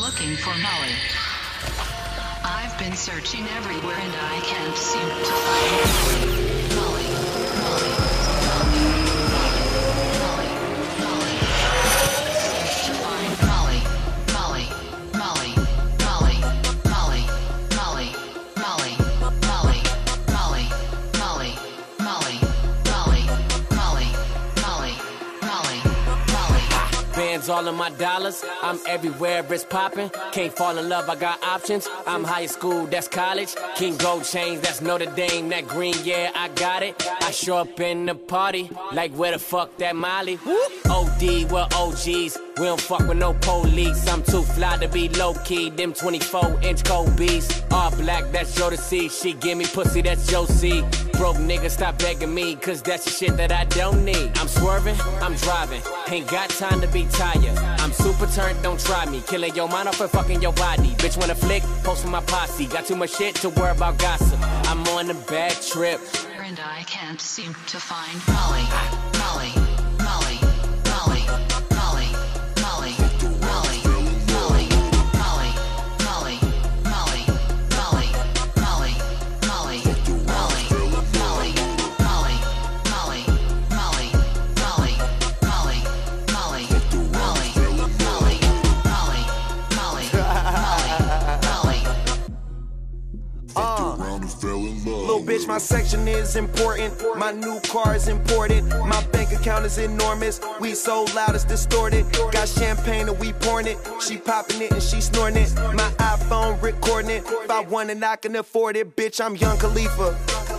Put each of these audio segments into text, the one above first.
looking for Molly. I've been searching everywhere and I can't seem to find Molly. Bands all of my dollars. I'm everywhere, it's popping. Can't fall in love, I got options. I'm high school, that's college. King Gold Chains, that's Notre Dame. That green, yeah, I got it. I show up in the party, like where the fuck that Molly? OD, we're OGs. We don't fuck with no police. I'm too fly to be low key. Them 24 inch beats. All black, that's see. She give me pussy, that's Josie. Broke nigga, stop begging me, cause that's the shit that I don't need. I'm swerving, I'm driving. Ain't got time to be tired. I'm super turned, don't try me. Killing your mind off and fucking your body. Bitch, wanna flick? Post for my posse. Got too much shit to worry about gossip. I'm on a bad trip. And I can't seem to find. Molly. Molly. Molly. Little bitch, my section is important. My new car is imported. My bank account is enormous. We so loud it's distorted. Got champagne and we pouring it. She popping it and she snorting it. My iPhone recording it. If I want it, I can afford it. Bitch, I'm Young Khalifa.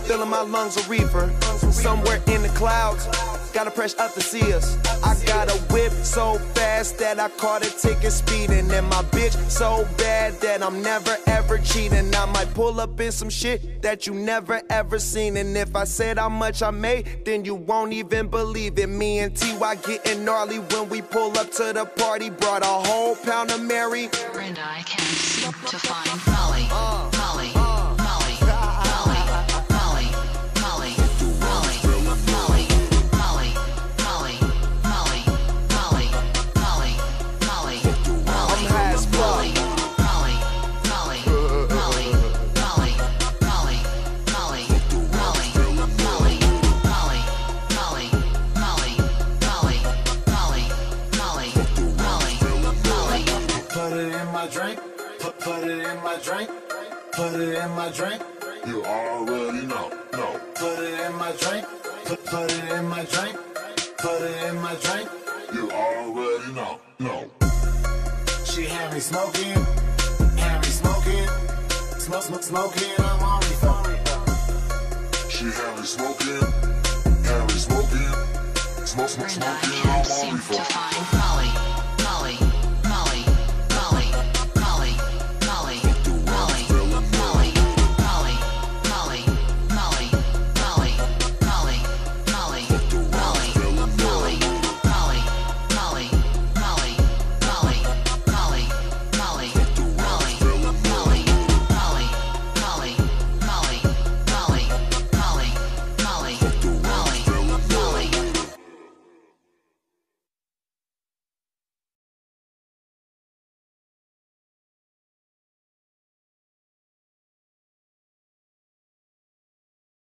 Filling my lungs a reefer. Somewhere in the clouds. Gotta press up to see us. I got a whip so fast that I caught a ticket speeding. And my bitch so bad that I'm never ever cheating. I might pull up in some shit that you never ever seen. And if I said how much I made, then you won't even believe it. Me and TY getting gnarly when we pull up to the party. Brought a whole pound of Mary. And I can't seem to find Molly. Uh. Molly. Molly. My drink. Put, put it in my drink. Put it in my drink. You already know, no. Put it in my drink. Put, put it in my drink. Put it in my drink. You already know, no. She had me smoking. Had me smoking. Smoke, smoke, smoking. I'm on refill. She had me smoking, had me smoking, smoke, smoke, smoking, I'm on to before. find Molly.